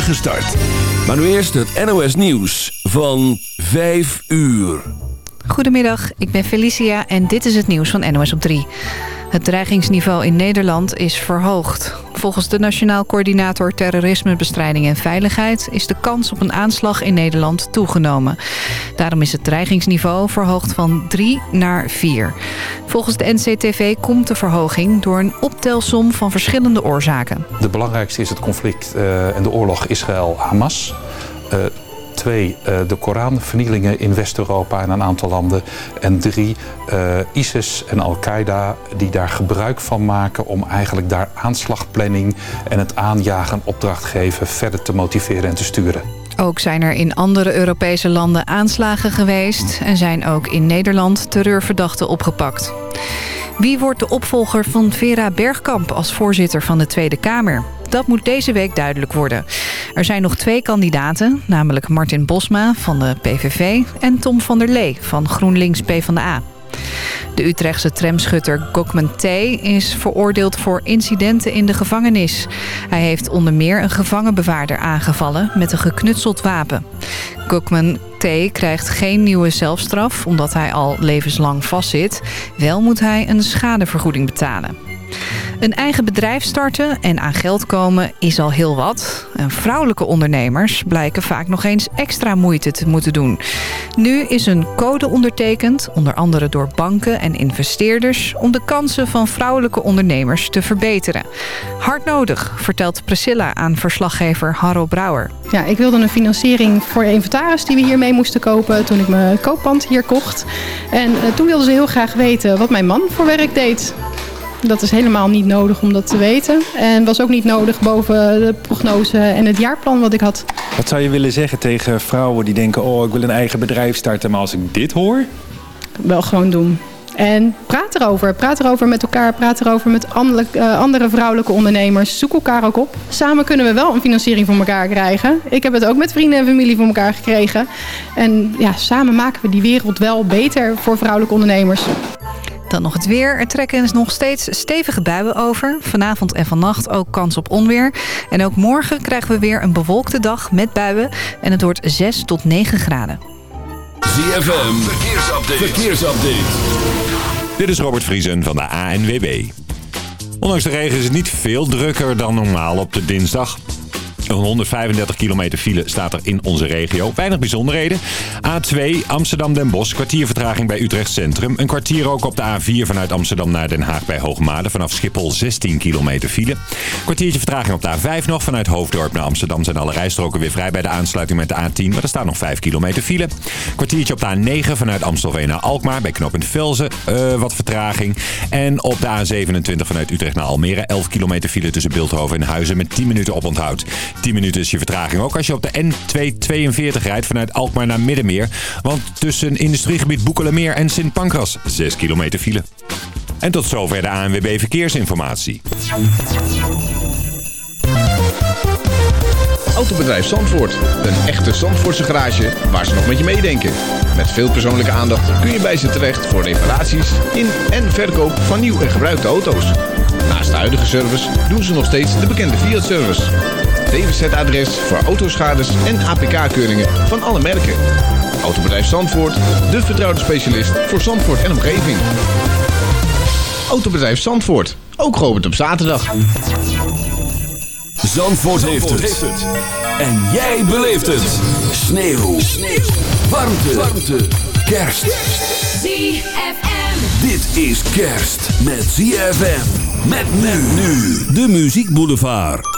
spoedige start. Maar nu eerst het NOS Nieuws van 5 uur. Goedemiddag, ik ben Felicia en dit is het nieuws van NOS op 3. Het dreigingsniveau in Nederland is verhoogd. Volgens de Nationaal Coördinator Terrorismebestrijding en Veiligheid... is de kans op een aanslag in Nederland toegenomen. Daarom is het dreigingsniveau verhoogd van 3 naar 4. Volgens de NCTV komt de verhoging door een optelsom van verschillende oorzaken. De belangrijkste is het conflict uh, en de oorlog Israël-Hamas... Twee, uh, de Koranvernielingen in West-Europa en een aantal landen. En drie, uh, ISIS en Al-Qaeda die daar gebruik van maken... om eigenlijk daar aanslagplanning en het aanjagen opdracht geven... verder te motiveren en te sturen. Ook zijn er in andere Europese landen aanslagen geweest... en zijn ook in Nederland terreurverdachten opgepakt. Wie wordt de opvolger van Vera Bergkamp als voorzitter van de Tweede Kamer? Dat moet deze week duidelijk worden. Er zijn nog twee kandidaten, namelijk Martin Bosma van de PVV... en Tom van der Lee van GroenLinks PvdA. De Utrechtse tramschutter Gokman T. is veroordeeld voor incidenten in de gevangenis. Hij heeft onder meer een gevangenbewaarder aangevallen met een geknutseld wapen. Gokman T. krijgt geen nieuwe zelfstraf omdat hij al levenslang vastzit. Wel moet hij een schadevergoeding betalen. Een eigen bedrijf starten en aan geld komen is al heel wat. En vrouwelijke ondernemers blijken vaak nog eens extra moeite te moeten doen. Nu is een code ondertekend, onder andere door banken en investeerders... om de kansen van vrouwelijke ondernemers te verbeteren. Hard nodig, vertelt Priscilla aan verslaggever Harro Brouwer. Ja, ik wilde een financiering voor de inventaris die we hiermee moesten kopen... toen ik mijn kooppand hier kocht. En uh, toen wilden ze heel graag weten wat mijn man voor werk deed. Dat is helemaal niet nodig om dat te weten. En was ook niet nodig boven de prognose en het jaarplan wat ik had. Wat zou je willen zeggen tegen vrouwen die denken... oh, ik wil een eigen bedrijf starten, maar als ik dit hoor... Wel gewoon doen. En praat erover. Praat erover met elkaar. Praat erover met andere, uh, andere vrouwelijke ondernemers. Zoek elkaar ook op. Samen kunnen we wel een financiering voor elkaar krijgen. Ik heb het ook met vrienden en familie voor elkaar gekregen. En ja, samen maken we die wereld wel beter voor vrouwelijke ondernemers. Dan nog het weer. Er trekken nog steeds stevige buien over. Vanavond en vannacht ook kans op onweer. En ook morgen krijgen we weer een bewolkte dag met buien. En het wordt 6 tot 9 graden. ZFM, verkeersupdate. verkeersupdate. Dit is Robert Vriesen van de ANWB. Ondanks de regen is het niet veel drukker dan normaal op de dinsdag. Een 135 kilometer file staat er in onze regio. Weinig bijzonderheden. A2 Amsterdam-Den Bosch. Kwartier vertraging bij Utrecht Centrum. Een kwartier ook op de A4 vanuit Amsterdam naar Den Haag bij Hoogmade. Vanaf Schiphol 16 kilometer file. Kwartiertje vertraging op de A5 nog. Vanuit Hoofddorp naar Amsterdam zijn alle rijstroken weer vrij bij de aansluiting met de A10. Maar er staat nog 5 kilometer file. Kwartiertje op de A9 vanuit Amstelveen naar Alkmaar bij knooppunt Velzen. Uh, wat vertraging. En op de A27 vanuit Utrecht naar Almere. 11 kilometer file tussen Beeldhoven en Huizen met 10 minuten op onthoud. 10 minuten is je vertraging. Ook als je op de N242 rijdt vanuit Alkmaar naar Middenmeer. Want tussen industriegebied Boekelemeer en Sint Pancras 6 kilometer file. En tot zover de ANWB Verkeersinformatie. Autobedrijf Zandvoort. Een echte Zandvoortse garage waar ze nog met je meedenken. Met veel persoonlijke aandacht kun je bij ze terecht voor reparaties in en verkoop van nieuw en gebruikte auto's. Naast de huidige service doen ze nog steeds de bekende Fiat-service. DWZ-adres voor autoschades en APK-keuringen van alle merken. Autobedrijf Zandvoort, de vertrouwde specialist voor Zandvoort en omgeving. Autobedrijf Zandvoort, ook geopend op zaterdag. Zandvoort, heeft, het. En jij beleeft het. Sneeuw. Sneeuw. Warmte. Warmte. Kerst. ZFM. Dit is kerst met ZFM. Met men nu. De Muziek Boulevard.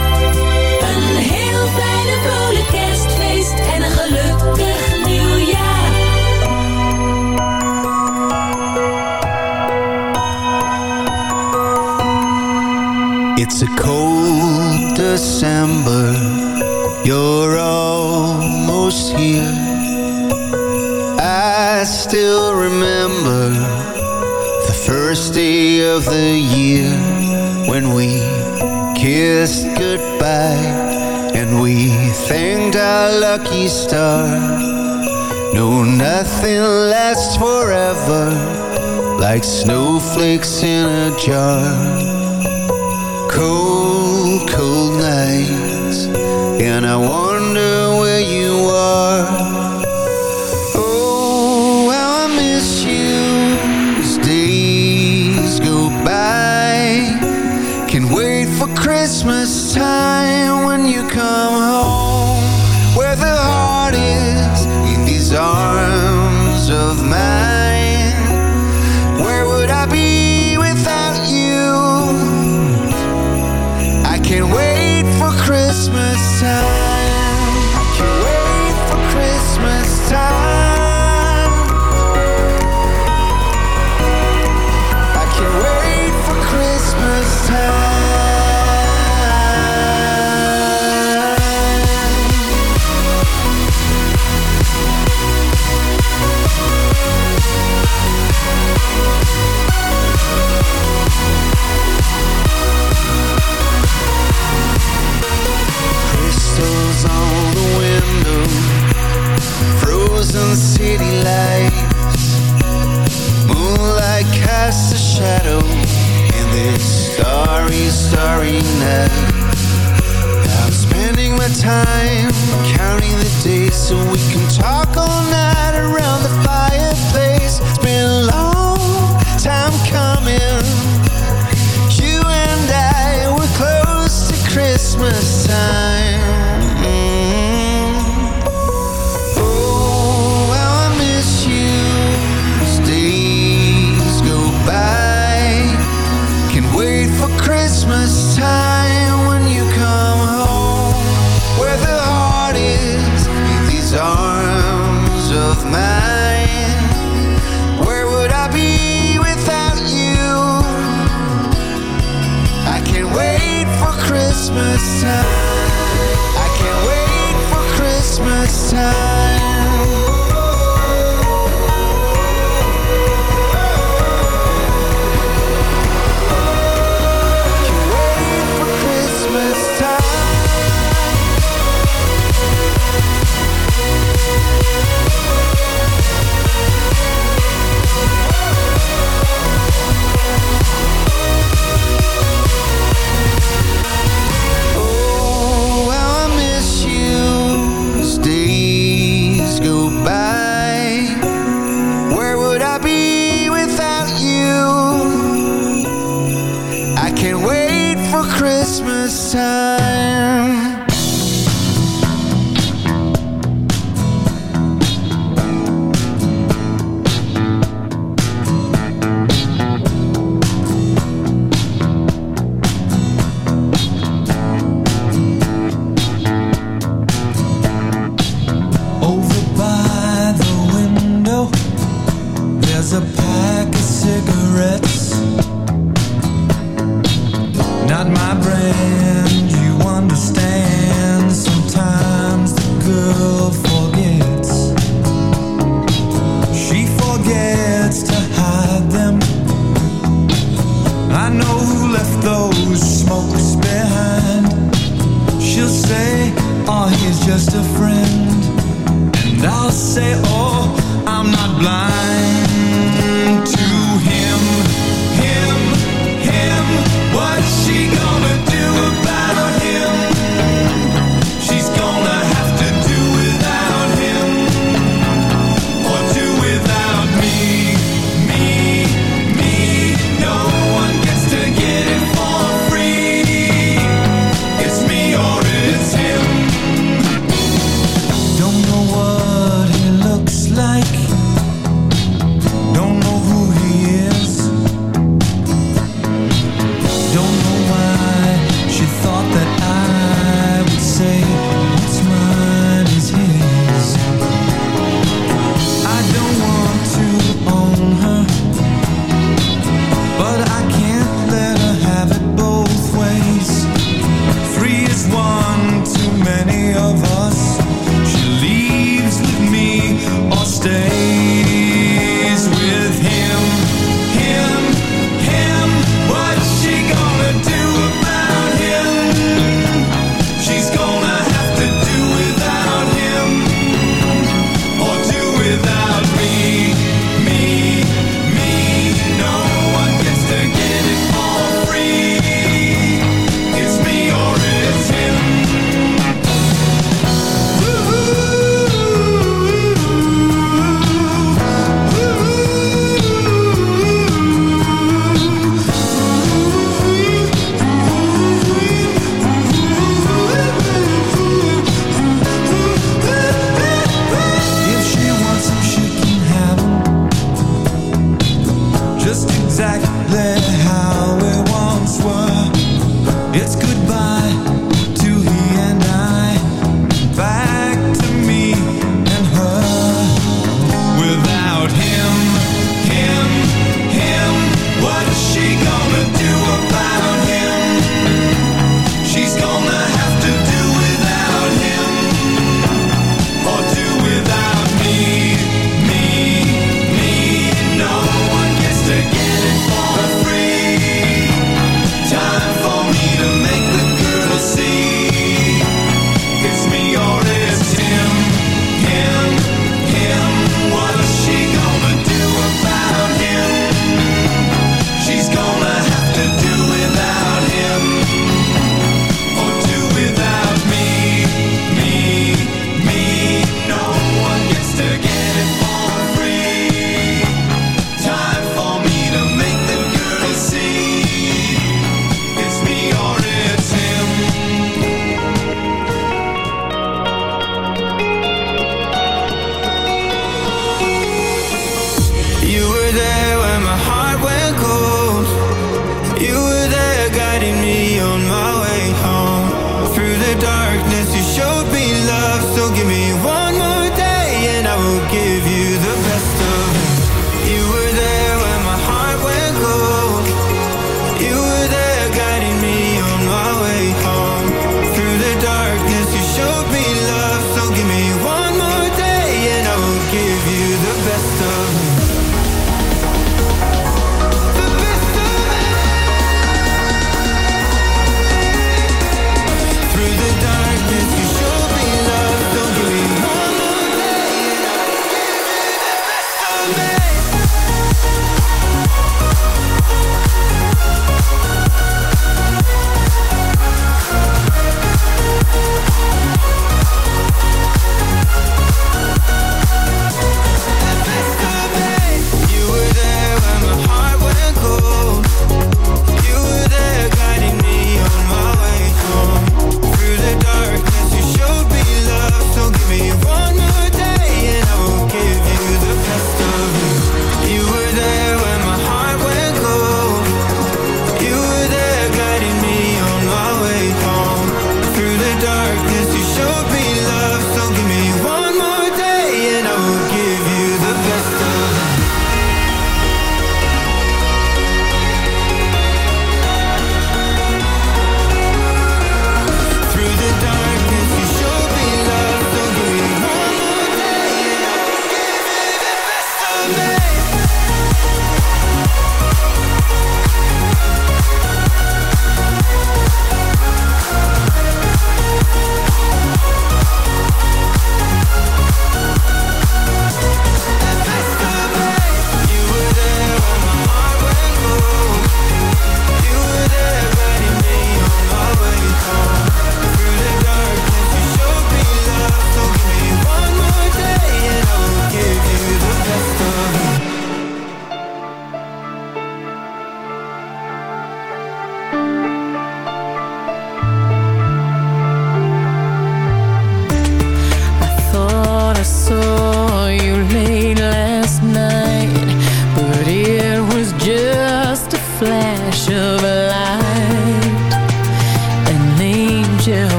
star. No, nothing lasts forever Like snowflakes in a jar. Cold, cold nights And I wonder time. Christmas time.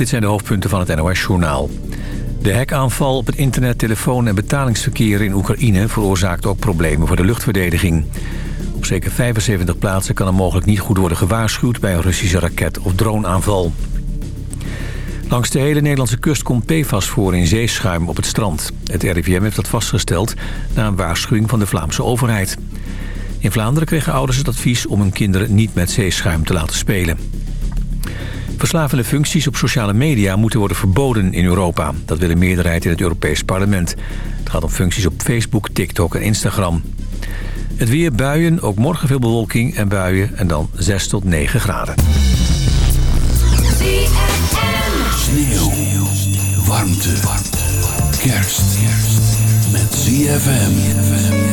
Dit zijn de hoofdpunten van het NOS-journaal. De hackaanval op het internet, telefoon en betalingsverkeer in Oekraïne... veroorzaakt ook problemen voor de luchtverdediging. Op zeker 75 plaatsen kan er mogelijk niet goed worden gewaarschuwd... bij een Russische raket- of droneaanval. Langs de hele Nederlandse kust komt PFAS voor in zeeschuim op het strand. Het RIVM heeft dat vastgesteld na een waarschuwing van de Vlaamse overheid. In Vlaanderen kregen ouders het advies om hun kinderen niet met zeeschuim te laten spelen. Verslavende functies op sociale media moeten worden verboden in Europa. Dat wil een meerderheid in het Europees Parlement. Het gaat om functies op Facebook, TikTok en Instagram. Het weer buien, ook morgen veel bewolking en buien en dan 6 tot 9 graden. Sneeuw. Warmte. Kerst. Met ZFM.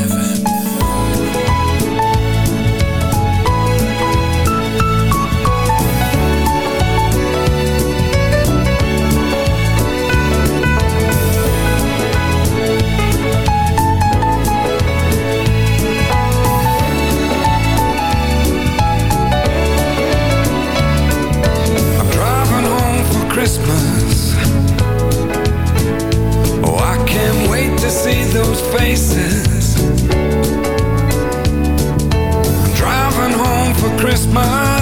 Those faces. I'm driving home for Christmas,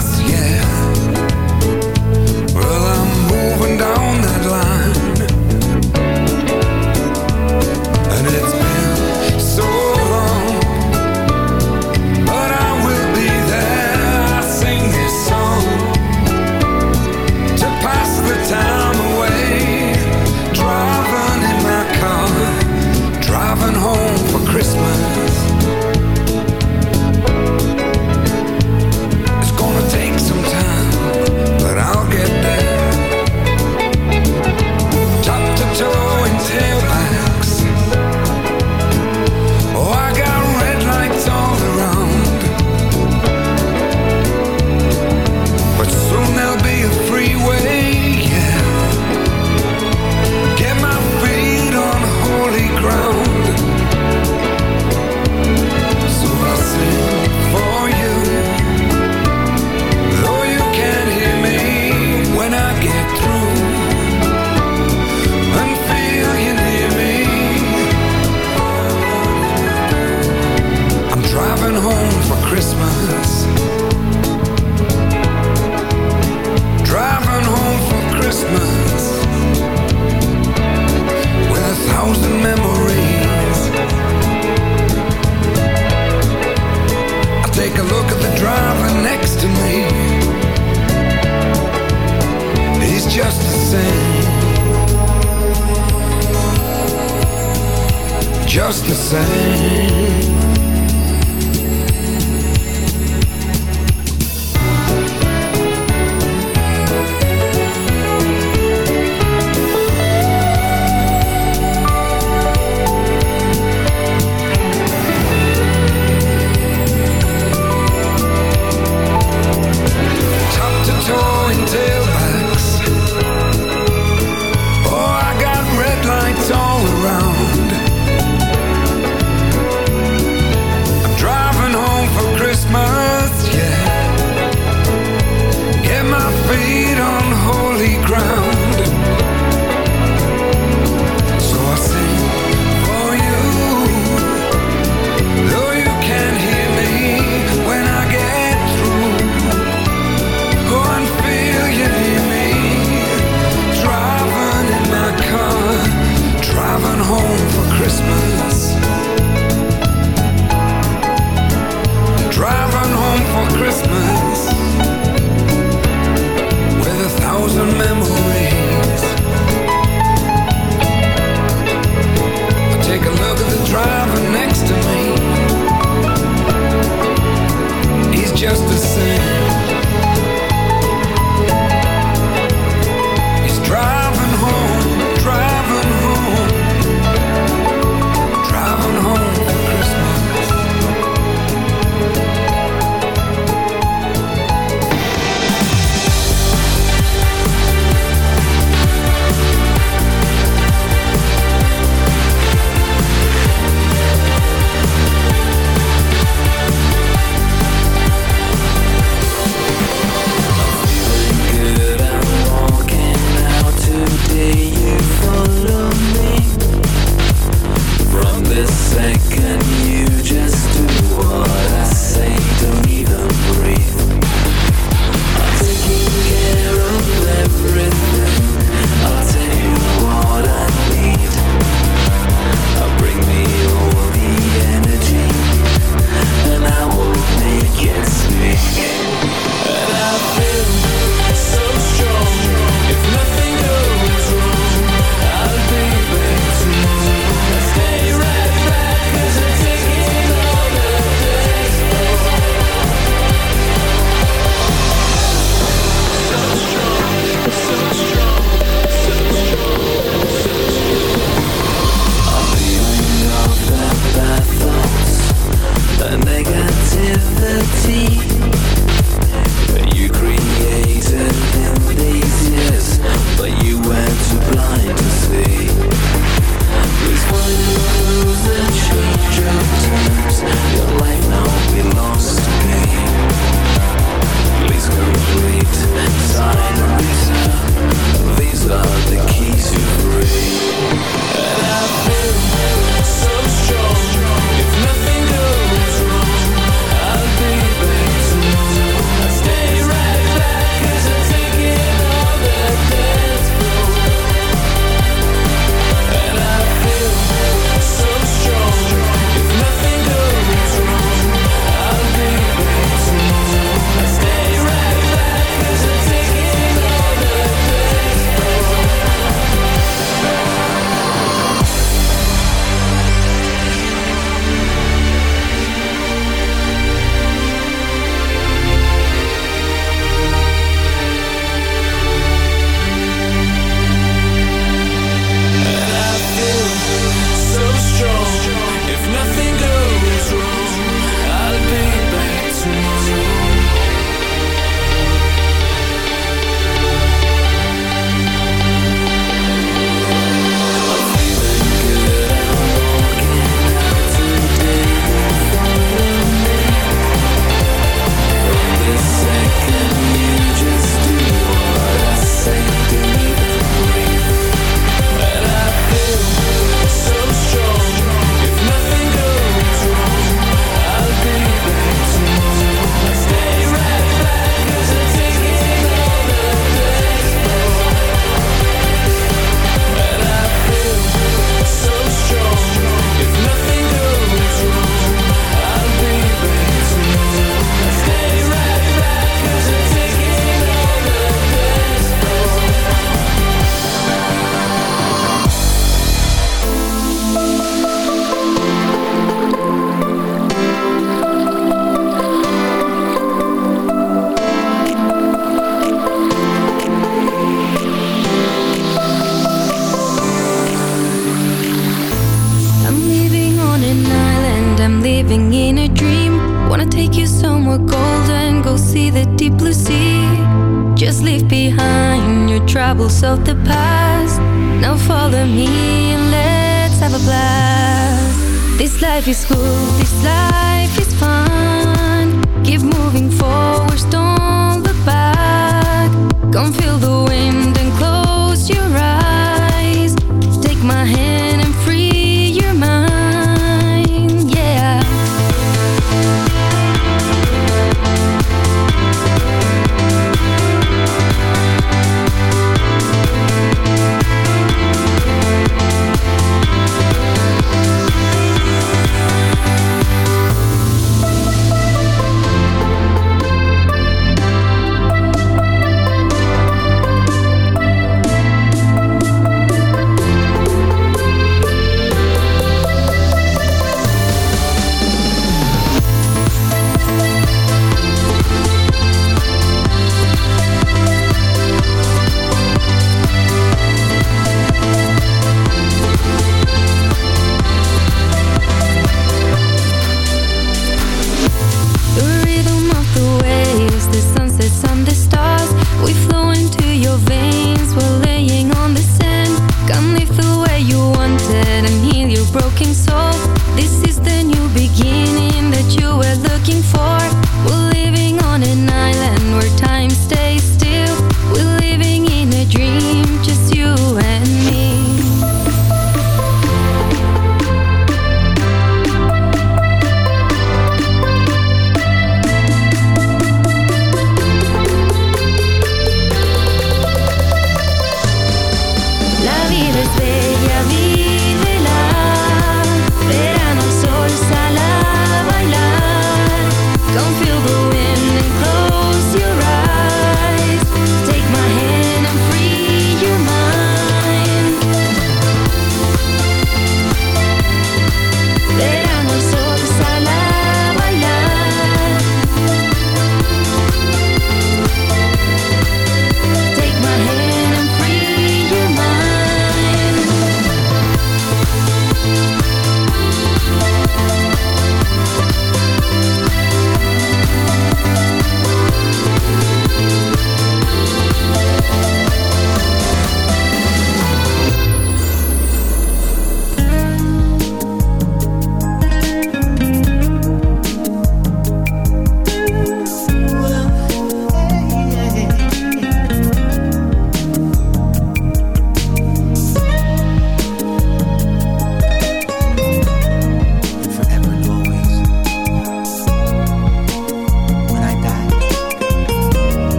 this is the new beginning that you were looking for.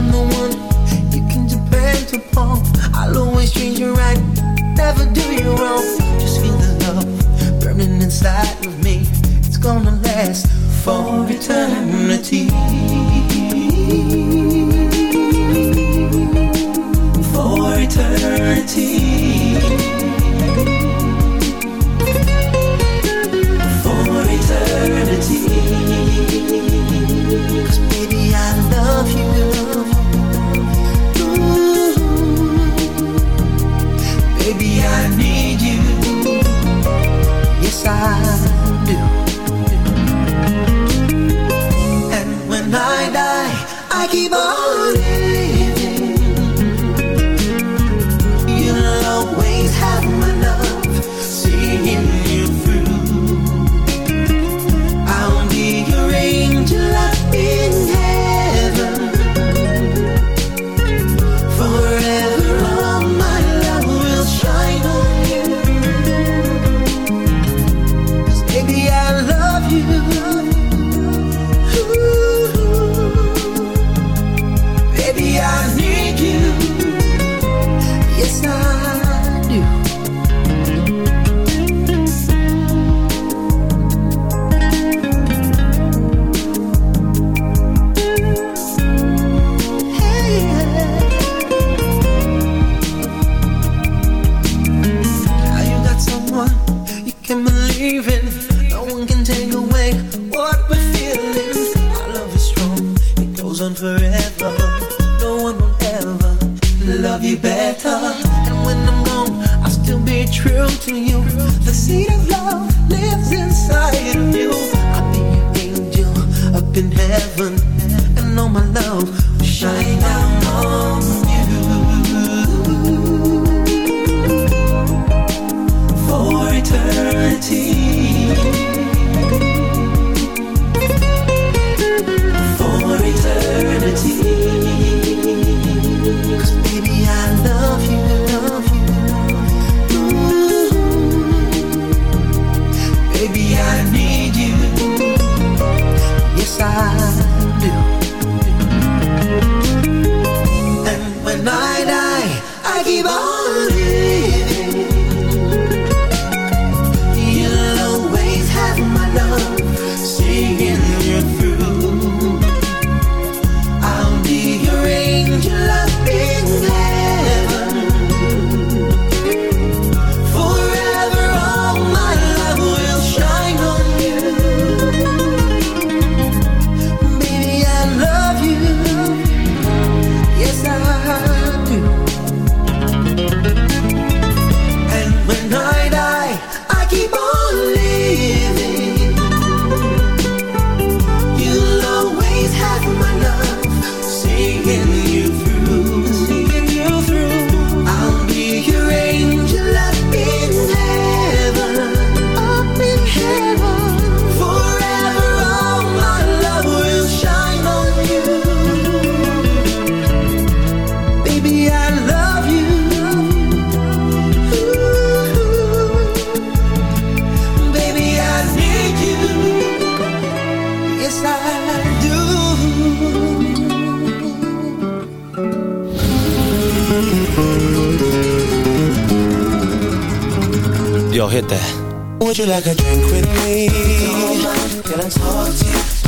I'm the one you can depend upon. I'll always treat you right, never do you wrong. Just feel the love burning inside of me. It's gonna last for eternity. Yo, hit that. Would you like a drink with me? Can I talk to you?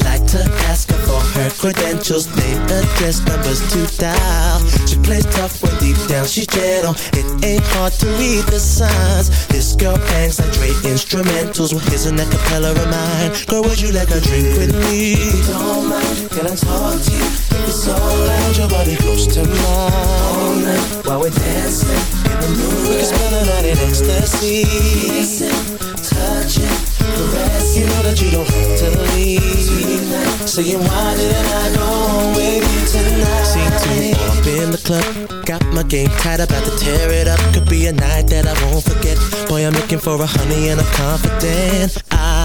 I'd like to ask her for her credentials, name, address, numbers to dial. She plays tough when deep down she's gentle. It ain't hard to read the signs. This girl bangs like Dre instrumentals. Well, here's an acapella of mine. Girl, would you like a drink with me? Don't mind, can I talk to you? If it's all loud, your body close to mine. All night while we're dancing in the moonlight. We can spend the night in ecstasy. Kissing, touching, caressing. You know that you don't have to leave. Saying why didn't I go home with you tonight? Seen two up in the club, got my game tight, about to tear it up. Could be a night that I won't forget. Boy, I'm looking for a honey and I'm confident. I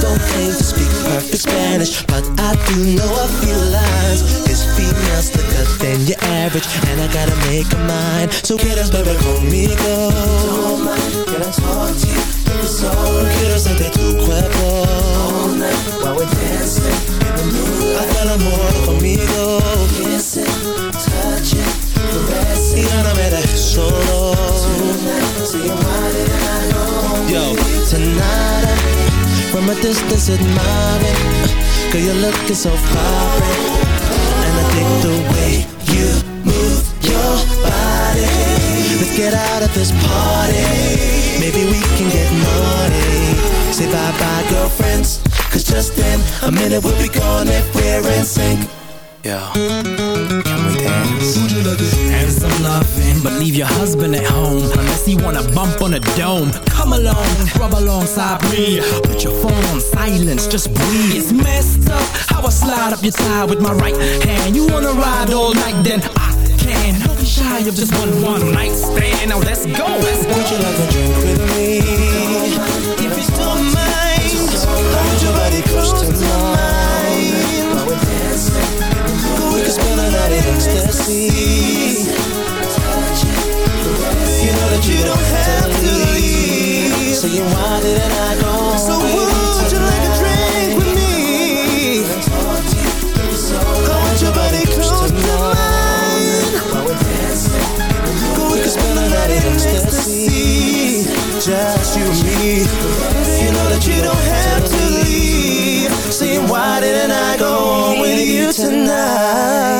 I don't claim to speak perfect Spanish, but I do know a few lines. This female slicker than your average, and I gotta make her mind So get us, baby, conmigo. Don't mind, can I talk to you? If it's all Quieres sentir tu cuerpo All night while we're dancing in the moonlight Haz el amor conmigo Kissing, touching, caressing Y ya no me dejes solo I, From a distance admiring Girl, you're looking so vibrant And I dig the way you move your body. Let's get out of this party. Maybe we can get naughty. Say bye-bye girlfriends. Cause just in a minute we'll be gone if we're in sync Yo, can we dance? Loving, but leave your husband at home. Unless he wanna bump on a dome. Come along, rub alongside me. Put your phone on silence, just breathe. It's messed up how I slide up your with my right hand. You wanna ride all night, then I can. Don't be shy of just one one night stand. Now let's go, let's go. Would you like a drink with me? Ecstasy. You know that you don't have to leave. So would you like a drink with me? I want your body close to mine. Can spend the night in ecstasy. Just you and me. You know that you don't have to leave. Saying why didn't I go with you tonight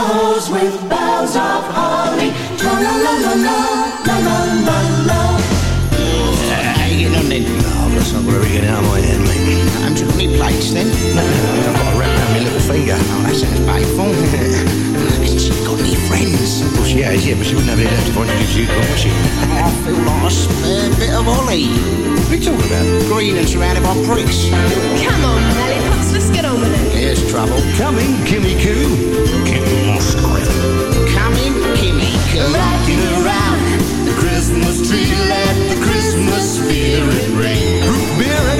bells, with bells of holly. La la la la la la la la la. not my mate. Then? I've got wrap my little finger. Oh, she got any friends? She has, yeah, but she wouldn't have any left if I introduced you, she? I feel like a spare bit of What are you talking about? Green and surrounded by. Come on, lollipops, let's get on with it. Here's trouble. Coming, Kimmy Coo. Kimmy Coming around the Christmas tree, let the Christmas spirit ring. Root beer